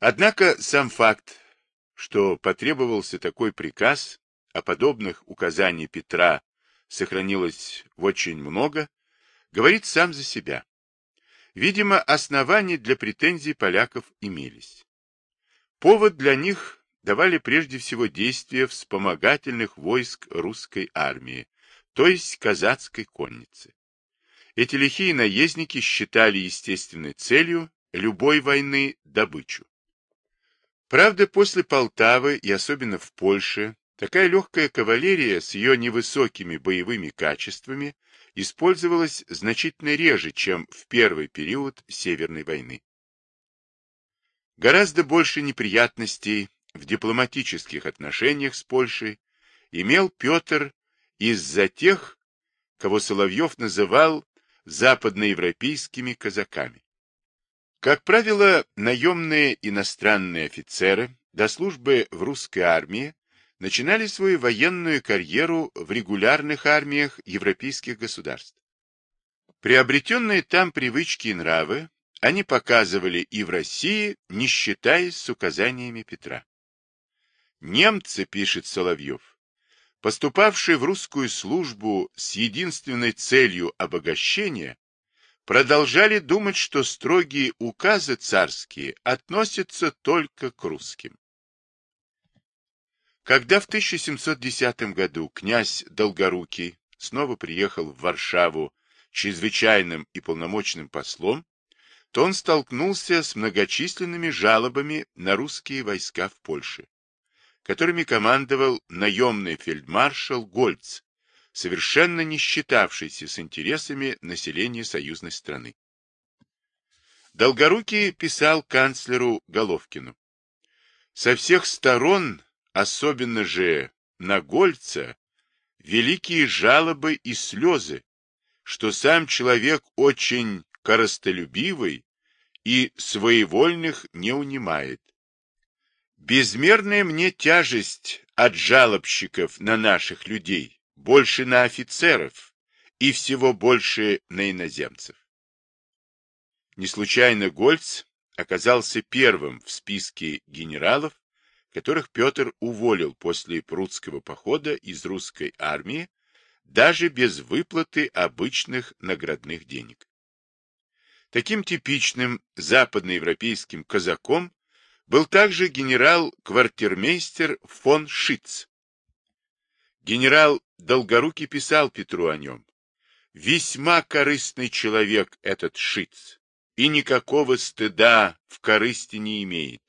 Однако сам факт, что потребовался такой приказ, а подобных указаний Петра сохранилось очень много, говорит сам за себя. Видимо, основания для претензий поляков имелись. Повод для них давали прежде всего действия вспомогательных войск русской армии, то есть казацкой конницы. Эти лихие наездники считали естественной целью любой войны добычу. Правда, после Полтавы и особенно в Польше, такая легкая кавалерия с ее невысокими боевыми качествами использовалась значительно реже, чем в первый период Северной войны. Гораздо больше неприятностей в дипломатических отношениях с Польшей имел Петр из-за тех, кого Соловьев называл западноевропейскими казаками. Как правило, наемные иностранные офицеры до службы в русской армии начинали свою военную карьеру в регулярных армиях европейских государств. Приобретенные там привычки и нравы они показывали и в России, не считаясь с указаниями Петра. Немцы, пишет Соловьев, поступавшие в русскую службу с единственной целью обогащения, продолжали думать, что строгие указы царские относятся только к русским. Когда в 1710 году князь Долгорукий снова приехал в Варшаву чрезвычайным и полномочным послом, то он столкнулся с многочисленными жалобами на русские войска в Польше, которыми командовал наемный фельдмаршал Гольц, совершенно не считавшийся с интересами населения союзной страны. Долгорукий писал канцлеру Головкину. Со всех сторон, особенно же на Гольца, великие жалобы и слезы, что сам человек очень коростолюбивый и своевольных не унимает. Безмерная мне тяжесть от жалобщиков на наших людей, больше на офицеров и всего больше на иноземцев. Не случайно Гольц оказался первым в списке генералов, которых Петр уволил после прудского похода из русской армии, даже без выплаты обычных наградных денег. Таким типичным западноевропейским казаком был также генерал-квартирмейстер фон Шиц. Генерал Долгорукий писал Петру о нем. Весьма корыстный человек этот Шиц, и никакого стыда в корысти не имеет.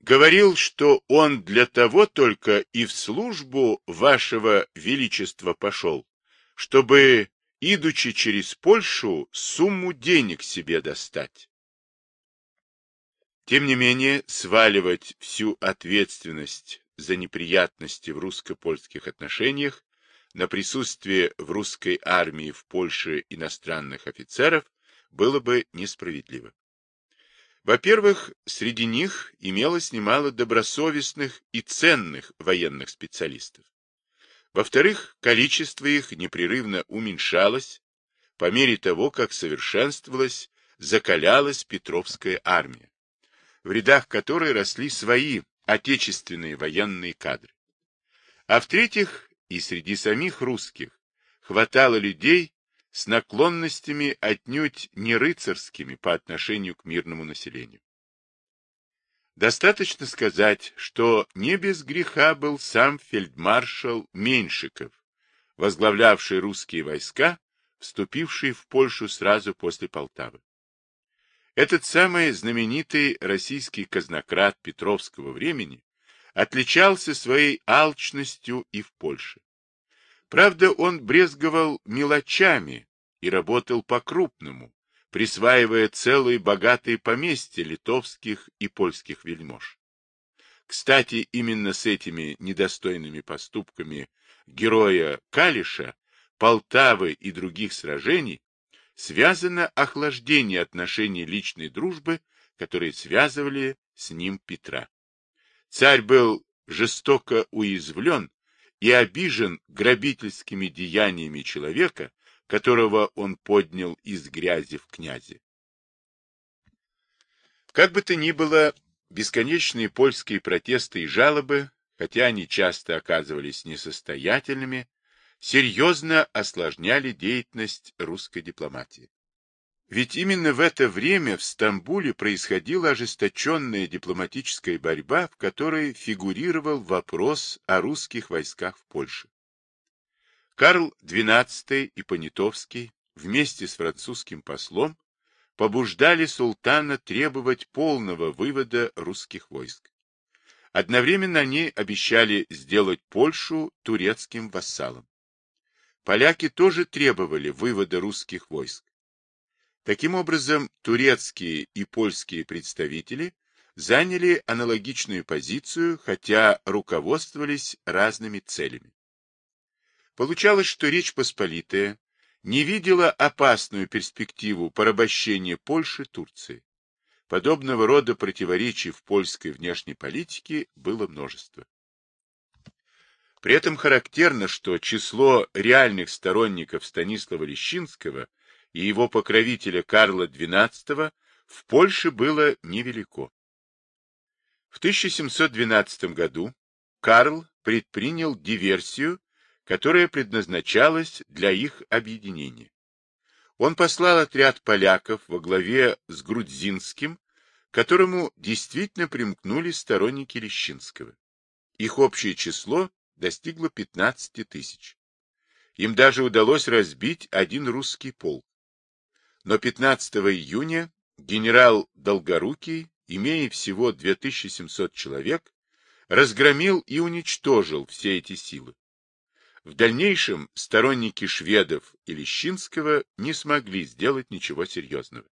Говорил, что он для того только и в службу вашего величества пошел, чтобы, идучи через Польшу, сумму денег себе достать. Тем не менее, сваливать всю ответственность за неприятности в русско-польских отношениях на присутствие в русской армии в Польше иностранных офицеров было бы несправедливо. Во-первых, среди них имелось немало добросовестных и ценных военных специалистов. Во-вторых, количество их непрерывно уменьшалось по мере того, как совершенствовалась, закалялась Петровская армия, в рядах которой росли свои отечественные военные кадры. А в-третьих, и среди самих русских хватало людей с наклонностями отнюдь не рыцарскими по отношению к мирному населению. Достаточно сказать, что не без греха был сам фельдмаршал Меньшиков, возглавлявший русские войска, вступившие в Польшу сразу после Полтавы. Этот самый знаменитый российский казнократ Петровского времени отличался своей алчностью и в Польше. Правда, он брезговал мелочами и работал по-крупному, присваивая целые богатые поместья литовских и польских вельмож. Кстати, именно с этими недостойными поступками героя Калиша, Полтавы и других сражений связано охлаждение отношений личной дружбы, которые связывали с ним Петра. Царь был жестоко уязвлен и обижен грабительскими деяниями человека, которого он поднял из грязи в князе. Как бы то ни было, бесконечные польские протесты и жалобы, хотя они часто оказывались несостоятельными, серьезно осложняли деятельность русской дипломатии. Ведь именно в это время в Стамбуле происходила ожесточенная дипломатическая борьба, в которой фигурировал вопрос о русских войсках в Польше. Карл XII и Понятовский вместе с французским послом побуждали султана требовать полного вывода русских войск. Одновременно они обещали сделать Польшу турецким вассалом. Поляки тоже требовали вывода русских войск. Таким образом, турецкие и польские представители заняли аналогичную позицию, хотя руководствовались разными целями. Получалось, что Речь Посполитая не видела опасную перспективу порабощения Польши Турции. Подобного рода противоречий в польской внешней политике было множество. При этом характерно, что число реальных сторонников Станислава Лещинского и его покровителя Карла XII в Польше было невелико. В 1712 году Карл предпринял диверсию которая предназначалась для их объединения. Он послал отряд поляков во главе с Грудзинским, которому действительно примкнули сторонники Лещинского. Их общее число достигло 15 тысяч. Им даже удалось разбить один русский полк. Но 15 июня генерал Долгорукий, имея всего 2700 человек, разгромил и уничтожил все эти силы. В дальнейшем сторонники шведов и Лещинского не смогли сделать ничего серьезного.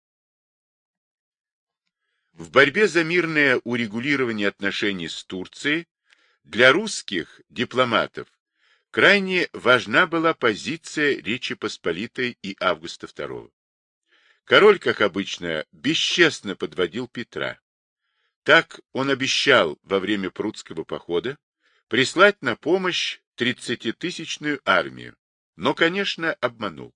В борьбе за мирное урегулирование отношений с Турцией для русских дипломатов крайне важна была позиция Речи Посполитой и Августа II. Король, как обычно, бесчестно подводил Петра. Так он обещал во время Прудского похода прислать на помощь тридцатитысячную армию, но, конечно, обманул.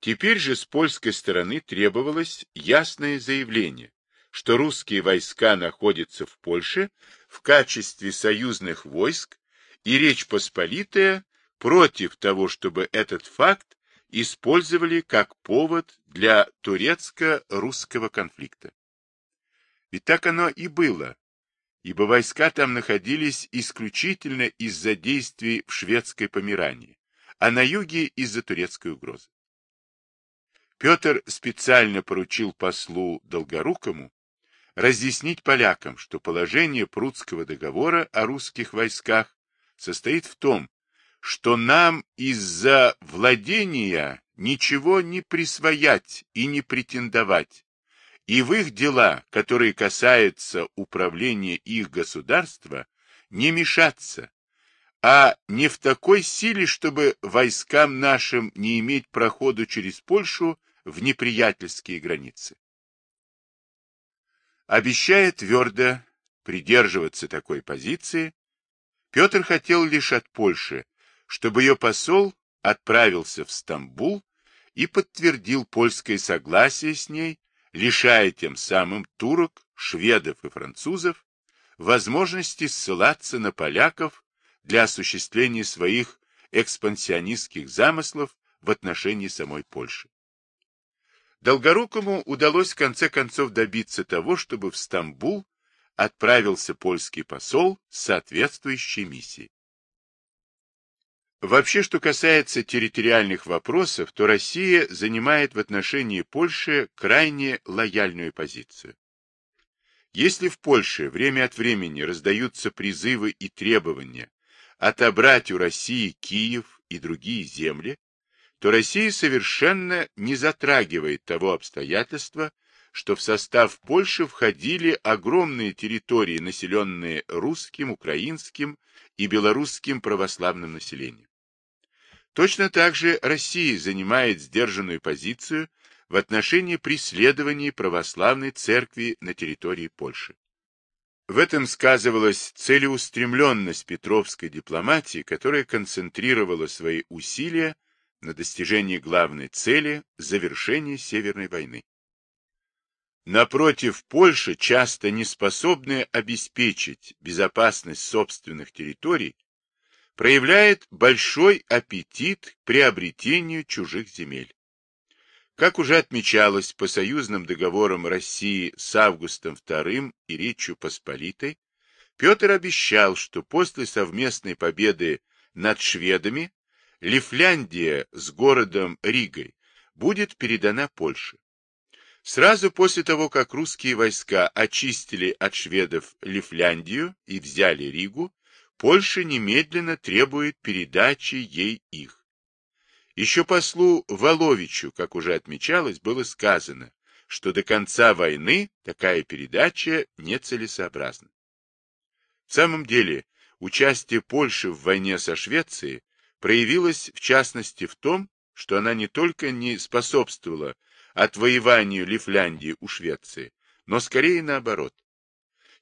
Теперь же с польской стороны требовалось ясное заявление, что русские войска находятся в Польше в качестве союзных войск, и Речь Посполитая против того, чтобы этот факт использовали как повод для турецко-русского конфликта. Ведь так оно и было, ибо войска там находились исключительно из-за действий в шведской Померании, а на юге из-за турецкой угрозы. Петр специально поручил послу Долгорукому разъяснить полякам, что положение Прудского договора о русских войсках состоит в том, что нам из-за владения ничего не присвоять и не претендовать, и в их дела, которые касаются управления их государства, не мешаться, а не в такой силе, чтобы войскам нашим не иметь проходу через Польшу в неприятельские границы. Обещая твердо придерживаться такой позиции, Петр хотел лишь от Польши, чтобы ее посол отправился в Стамбул и подтвердил польское согласие с ней лишая тем самым турок, шведов и французов возможности ссылаться на поляков для осуществления своих экспансионистских замыслов в отношении самой Польши. Долгорукому удалось в конце концов добиться того, чтобы в Стамбул отправился польский посол с соответствующей миссией. Вообще, что касается территориальных вопросов, то Россия занимает в отношении Польши крайне лояльную позицию. Если в Польше время от времени раздаются призывы и требования отобрать у России Киев и другие земли, то Россия совершенно не затрагивает того обстоятельства, что в состав Польши входили огромные территории, населенные русским, украинским и белорусским православным населением. Точно так же Россия занимает сдержанную позицию в отношении преследований православной церкви на территории Польши. В этом сказывалась целеустремленность петровской дипломатии, которая концентрировала свои усилия на достижении главной цели – завершения Северной войны. Напротив, Польша, часто не способная обеспечить безопасность собственных территорий, проявляет большой аппетит к приобретению чужих земель. Как уже отмечалось по союзным договорам России с Августом II и Речью Посполитой, Петр обещал, что после совместной победы над шведами Лифляндия с городом Ригой будет передана Польше. Сразу после того, как русские войска очистили от шведов Лифляндию и взяли Ригу, Польша немедленно требует передачи ей их. Еще послу Воловичу, как уже отмечалось, было сказано, что до конца войны такая передача нецелесообразна. В самом деле, участие Польши в войне со Швецией проявилось в частности в том, что она не только не способствовала отвоеванию Лифляндии у Швеции, но скорее наоборот.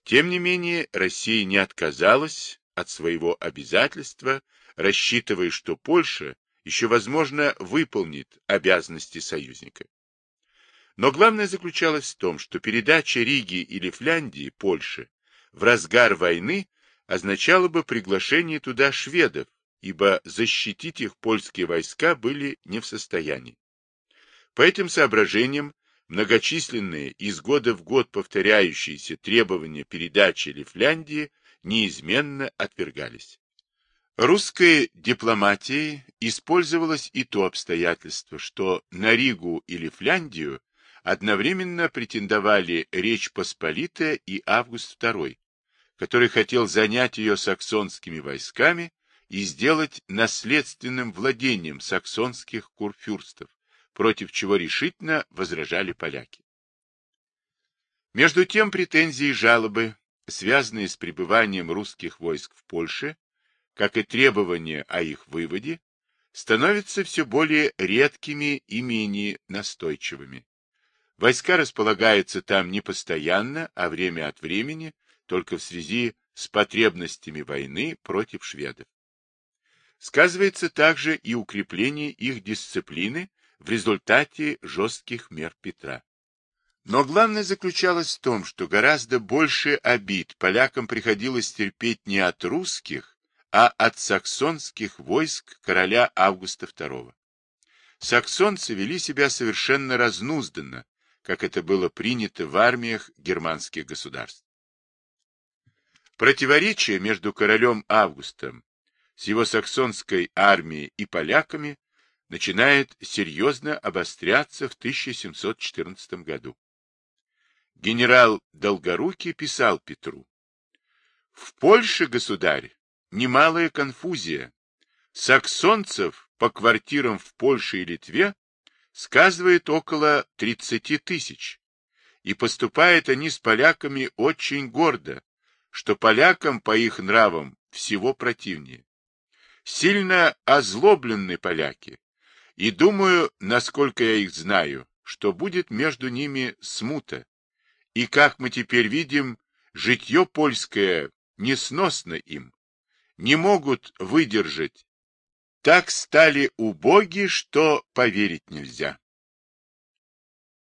Тем не менее, Россия не отказалась от своего обязательства, рассчитывая, что Польша еще, возможно, выполнит обязанности союзника. Но главное заключалось в том, что передача Риги и Лифляндии Польше в разгар войны означало бы приглашение туда шведов, ибо защитить их польские войска были не в состоянии. По этим соображениям многочисленные из года в год повторяющиеся требования передачи Лифляндии неизменно отвергались. Русской дипломатией использовалось и то обстоятельство, что на Ригу и Лифляндию одновременно претендовали Речь Посполитая и Август II, который хотел занять ее саксонскими войсками и сделать наследственным владением саксонских курфюрстов, против чего решительно возражали поляки. Между тем претензии и жалобы, связанные с пребыванием русских войск в Польше, как и требования о их выводе, становятся все более редкими и менее настойчивыми. Войска располагаются там не постоянно, а время от времени, только в связи с потребностями войны против шведов. Сказывается также и укрепление их дисциплины в результате жестких мер Петра. Но главное заключалось в том, что гораздо больше обид полякам приходилось терпеть не от русских, а от саксонских войск короля Августа II. Саксонцы вели себя совершенно разнузданно, как это было принято в армиях германских государств. Противоречие между королем Августом с его саксонской армией и поляками начинает серьезно обостряться в 1714 году. Генерал Долгорукий писал Петру. В Польше, государь, немалая конфузия. Саксонцев по квартирам в Польше и Литве сказывает около 30 тысяч, и поступают они с поляками очень гордо, что полякам по их нравам всего противнее. Сильно озлоблены поляки, и думаю, насколько я их знаю, что будет между ними смута. И, как мы теперь видим, житье польское несносно им, не могут выдержать. Так стали убоги, что поверить нельзя.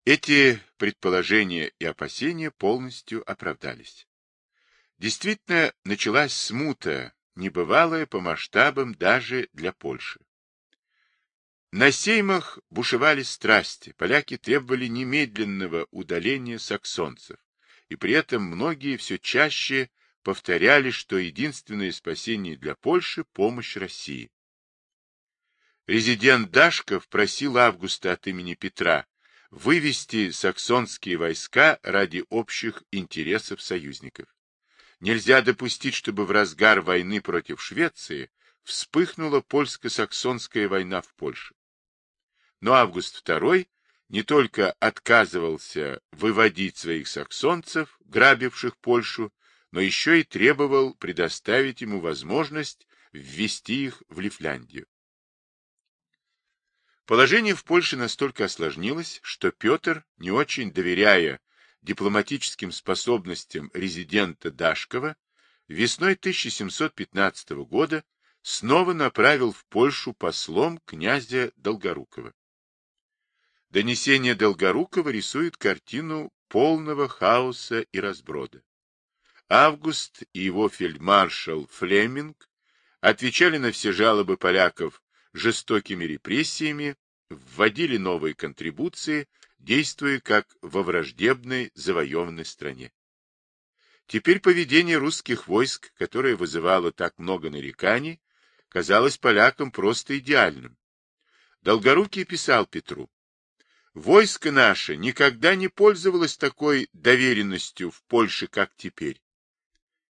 Эти предположения и опасения полностью оправдались. Действительно, началась смута, небывалая по масштабам даже для Польши. На сеймах бушевали страсти, поляки требовали немедленного удаления саксонцев, и при этом многие все чаще повторяли, что единственное спасение для Польши – помощь России. Резидент Дашков просил Августа от имени Петра вывести саксонские войска ради общих интересов союзников. Нельзя допустить, чтобы в разгар войны против Швеции вспыхнула польско-саксонская война в Польше. Но Август II не только отказывался выводить своих саксонцев, грабивших Польшу, но еще и требовал предоставить ему возможность ввести их в Лифляндию. Положение в Польше настолько осложнилось, что Петр, не очень доверяя дипломатическим способностям резидента Дашкова, весной 1715 года снова направил в Польшу послом князя Долгорукова. Донесение Долгорукова рисует картину полного хаоса и разброда. Август и его фельдмаршал Флеминг отвечали на все жалобы поляков жестокими репрессиями, вводили новые контрибуции, действуя как во враждебной завоеванной стране. Теперь поведение русских войск, которое вызывало так много нареканий, казалось полякам просто идеальным. Долгорукий писал Петру, «Войско наше никогда не пользовалось такой доверенностью в Польше, как теперь.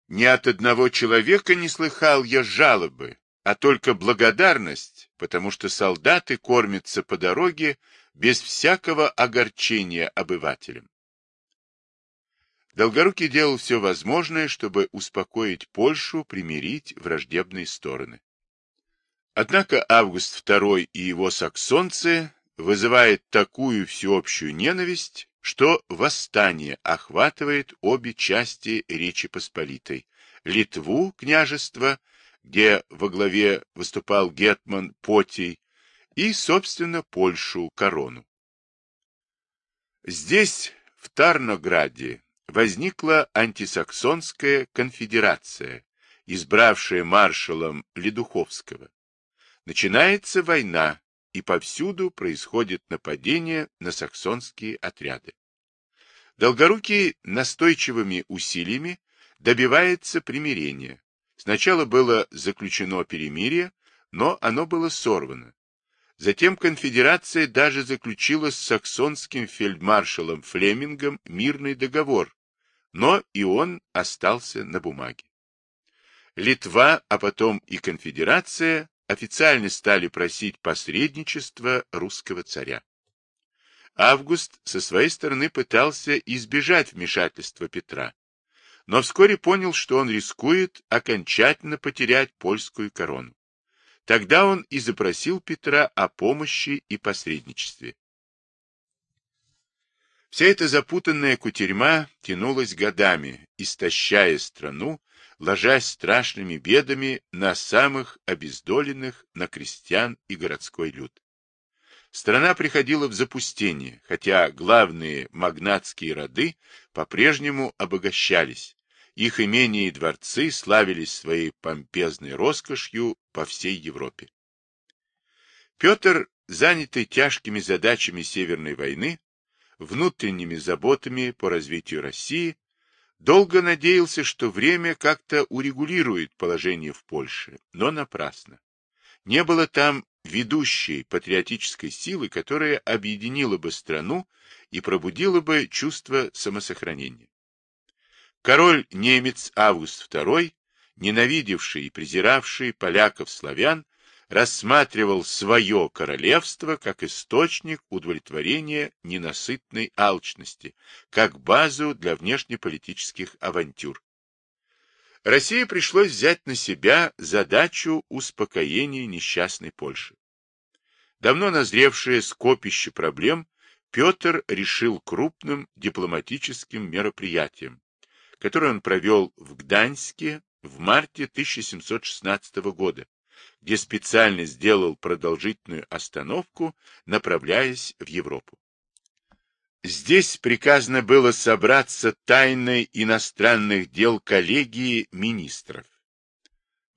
Ни от одного человека не слыхал я жалобы, а только благодарность, потому что солдаты кормятся по дороге без всякого огорчения обывателям. Долгорукий делал все возможное, чтобы успокоить Польшу, примирить враждебные стороны. Однако Август II и его саксонцы вызывает такую всеобщую ненависть, что восстание охватывает обе части Речи Посполитой – Литву, княжество, где во главе выступал гетман Потий, и, собственно, Польшу, корону. Здесь, в Тарнограде, возникла антисаксонская конфедерация, избравшая маршалом Ледуховского. Начинается война, и повсюду происходит нападение на саксонские отряды. Долгорукий настойчивыми усилиями добивается примирения. Сначала было заключено перемирие, но оно было сорвано. Затем конфедерация даже заключила с саксонским фельдмаршалом Флемингом мирный договор, но и он остался на бумаге. Литва, а потом и конфедерация официально стали просить посредничества русского царя. Август со своей стороны пытался избежать вмешательства Петра, но вскоре понял, что он рискует окончательно потерять польскую корону. Тогда он и запросил Петра о помощи и посредничестве. Вся эта запутанная кутерьма тянулась годами, истощая страну, ложась страшными бедами на самых обездоленных, на крестьян и городской люд. Страна приходила в запустение, хотя главные магнатские роды по-прежнему обогащались, их имения и дворцы славились своей помпезной роскошью по всей Европе. Петр, занятый тяжкими задачами Северной войны, внутренними заботами по развитию России, долго надеялся, что время как-то урегулирует положение в Польше, но напрасно. Не было там ведущей патриотической силы, которая объединила бы страну и пробудила бы чувство самосохранения. Король-немец Август II, ненавидевший и презиравший поляков-славян, рассматривал свое королевство как источник удовлетворения ненасытной алчности, как базу для внешнеполитических авантюр. России пришлось взять на себя задачу успокоения несчастной Польши. Давно назревшее скопище проблем Петр решил крупным дипломатическим мероприятием, который он провел в Гданьске в марте 1716 года, где специально сделал продолжительную остановку, направляясь в Европу. Здесь приказано было собраться тайной иностранных дел коллегии министров.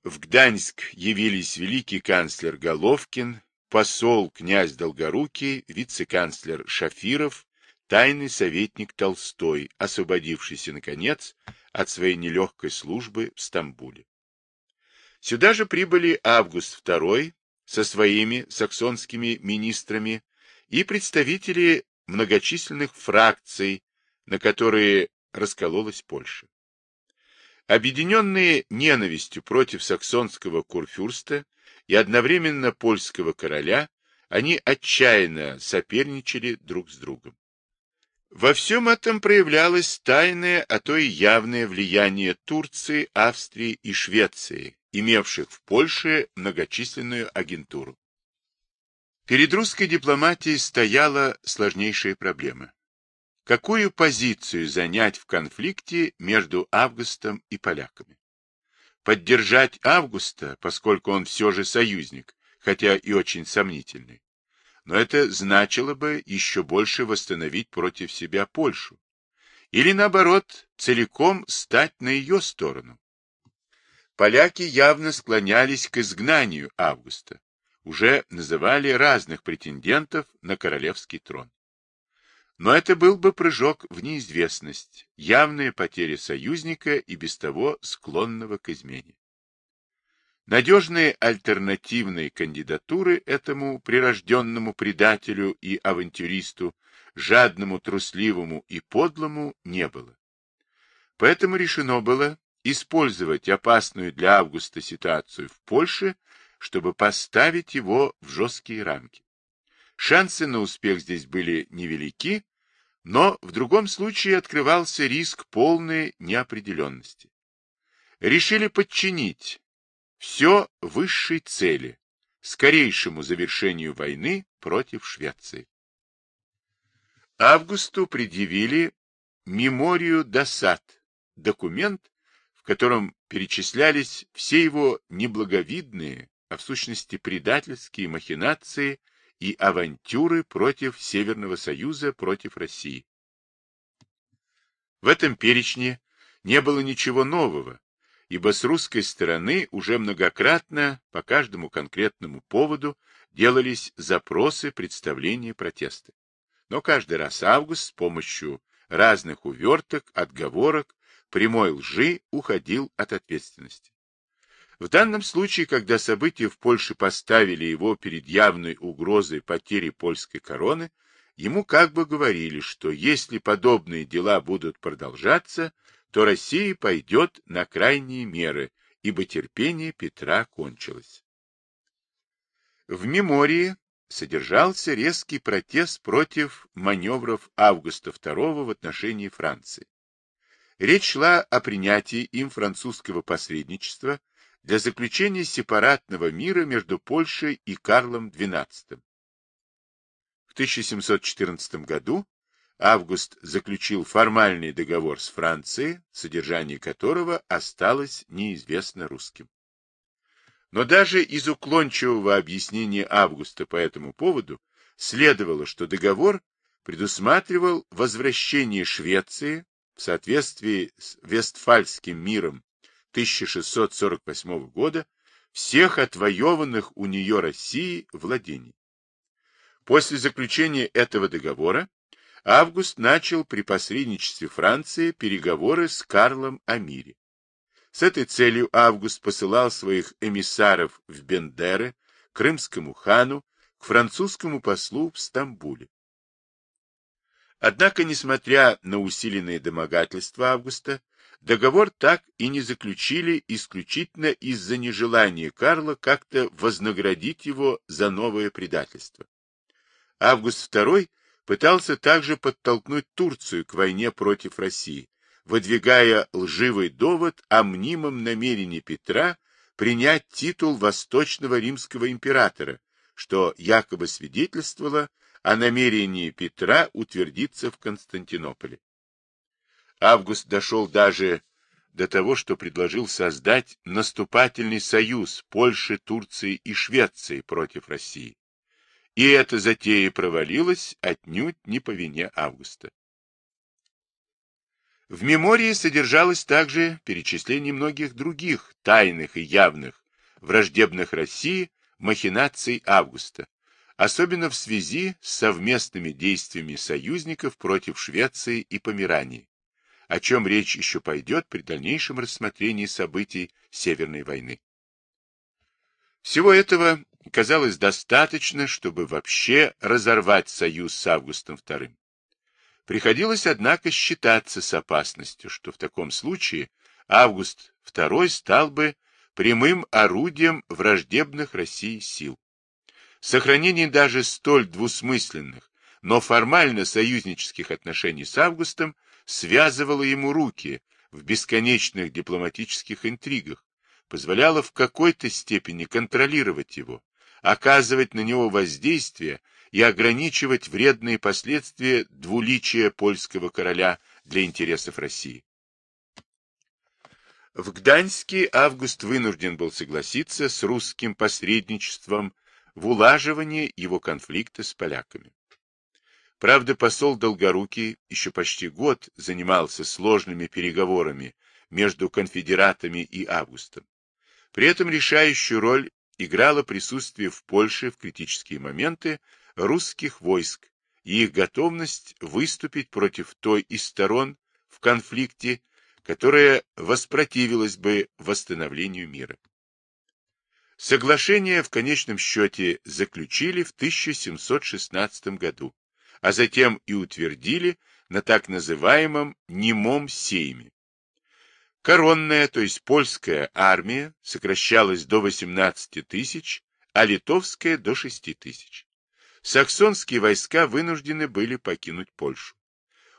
В Гданьск явились великий канцлер Головкин, посол князь Долгорукий, вице-канцлер Шафиров, тайный советник Толстой, освободившийся, наконец, от своей нелегкой службы в Стамбуле. Сюда же прибыли Август II со своими саксонскими министрами и представители многочисленных фракций, на которые раскололась Польша. Объединенные ненавистью против саксонского курфюрста и одновременно польского короля, они отчаянно соперничали друг с другом. Во всем этом проявлялось тайное, а то и явное влияние Турции, Австрии и Швеции, имевших в Польше многочисленную агентуру. Перед русской дипломатией стояла сложнейшая проблема. Какую позицию занять в конфликте между Августом и поляками? Поддержать Августа, поскольку он все же союзник, хотя и очень сомнительный, но это значило бы еще больше восстановить против себя Польшу. или, наоборот, целиком стать на ее сторону. Поляки явно склонялись к изгнанию Августа, уже называли разных претендентов на королевский трон. Но это был бы прыжок в неизвестность, явная потеря союзника и без того склонного к измене. Надежные альтернативные кандидатуры этому прирожденному предателю и авантюристу, жадному, трусливому и подлому не было. Поэтому решено было использовать опасную для Августа ситуацию в Польше, чтобы поставить его в жесткие рамки. Шансы на успех здесь были невелики, но в другом случае открывался риск полной неопределенности. Решили подчинить все высшей цели, скорейшему завершению войны против Швеции. Августу предъявили меморию досад, документ, в котором перечислялись все его неблаговидные, а в сущности предательские махинации и авантюры против Северного Союза, против России. В этом перечне не было ничего нового, ибо с русской стороны уже многократно по каждому конкретному поводу делались запросы, представления, протесты. Но каждый раз Август с помощью разных уверток, отговорок, прямой лжи уходил от ответственности. В данном случае, когда события в Польше поставили его перед явной угрозой потери польской короны, ему как бы говорили, что если подобные дела будут продолжаться, то Россия пойдет на крайние меры, ибо терпение Петра кончилось. В мемории содержался резкий протест против маневров Августа II в отношении Франции. Речь шла о принятии им французского посредничества для заключения сепаратного мира между Польшей и Карлом XII. В 1714 году Август заключил формальный договор с Францией, содержание которого осталось неизвестно русским. Но даже из уклончивого объяснения Августа по этому поводу следовало, что договор предусматривал возвращение Швеции в соответствии с Вестфальским миром 1648 года всех отвоеванных у нее России владений. После заключения этого договора Август начал при посредничестве Франции переговоры с Карлом о мире. С этой целью Август посылал своих эмиссаров в Бендеры, крымскому хану, к французскому послу в Стамбуле. Однако, несмотря на усиленные домогательства Августа, Договор так и не заключили исключительно из-за нежелания Карла как-то вознаградить его за новое предательство. Август II пытался также подтолкнуть Турцию к войне против России, выдвигая лживый довод о мнимом намерении Петра принять титул Восточного римского императора, что якобы свидетельствовало о намерении Петра утвердиться в Константинополе. Август дошел даже до того, что предложил создать наступательный союз Польши, Турции и Швеции против России. И эта затея провалилась отнюдь не по вине Августа. В мемории содержалось также перечисление многих других тайных и явных, враждебных России, махинаций Августа, особенно в связи с совместными действиями союзников против Швеции и Померании о чем речь еще пойдет при дальнейшем рассмотрении событий Северной войны. Всего этого казалось достаточно, чтобы вообще разорвать союз с Августом II. Приходилось, однако, считаться с опасностью, что в таком случае Август II стал бы прямым орудием враждебных России сил. Сохранение даже столь двусмысленных, но формально союзнических отношений с Августом связывала ему руки в бесконечных дипломатических интригах, позволяла в какой-то степени контролировать его, оказывать на него воздействие и ограничивать вредные последствия двуличия польского короля для интересов России. В Гданьске Август вынужден был согласиться с русским посредничеством в улаживании его конфликта с поляками. Правда, посол Долгорукий еще почти год занимался сложными переговорами между конфедератами и Августом. При этом решающую роль играло присутствие в Польше в критические моменты русских войск и их готовность выступить против той из сторон в конфликте, которая воспротивилась бы восстановлению мира. Соглашение в конечном счете заключили в 1716 году, а затем и утвердили на так называемом немом сейме. Коронная, то есть польская армия сокращалась до 18 тысяч, а литовская до 6 тысяч. Саксонские войска вынуждены были покинуть Польшу.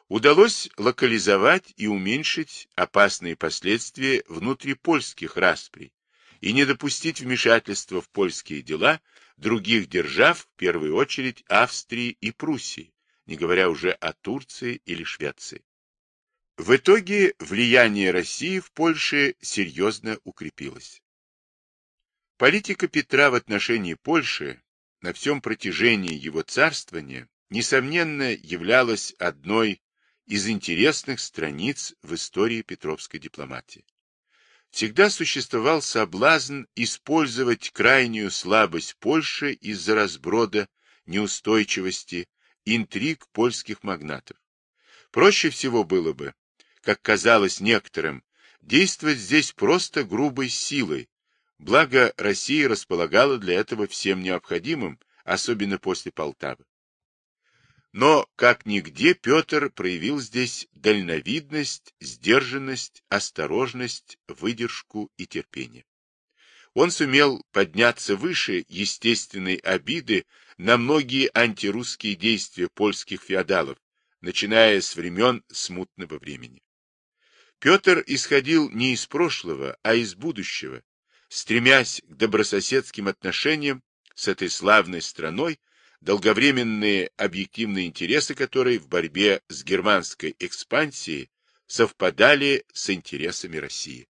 Удалось локализовать и уменьшить опасные последствия внутрипольских расприй и не допустить вмешательства в польские дела других держав, в первую очередь Австрии и Пруссии, не говоря уже о Турции или Швеции. В итоге влияние России в Польше серьезно укрепилось. Политика Петра в отношении Польши на всем протяжении его царствования, несомненно, являлась одной из интересных страниц в истории петровской дипломатии. Всегда существовал соблазн использовать крайнюю слабость Польши из-за разброда, неустойчивости, интриг польских магнатов. Проще всего было бы как казалось некоторым, действовать здесь просто грубой силой, благо Россия располагала для этого всем необходимым, особенно после Полтавы. Но, как нигде, Петр проявил здесь дальновидность, сдержанность, осторожность, выдержку и терпение. Он сумел подняться выше естественной обиды на многие антирусские действия польских феодалов, начиная с времен смутного времени. Петр исходил не из прошлого, а из будущего, стремясь к добрососедским отношениям с этой славной страной, долговременные объективные интересы которой в борьбе с германской экспансией совпадали с интересами России.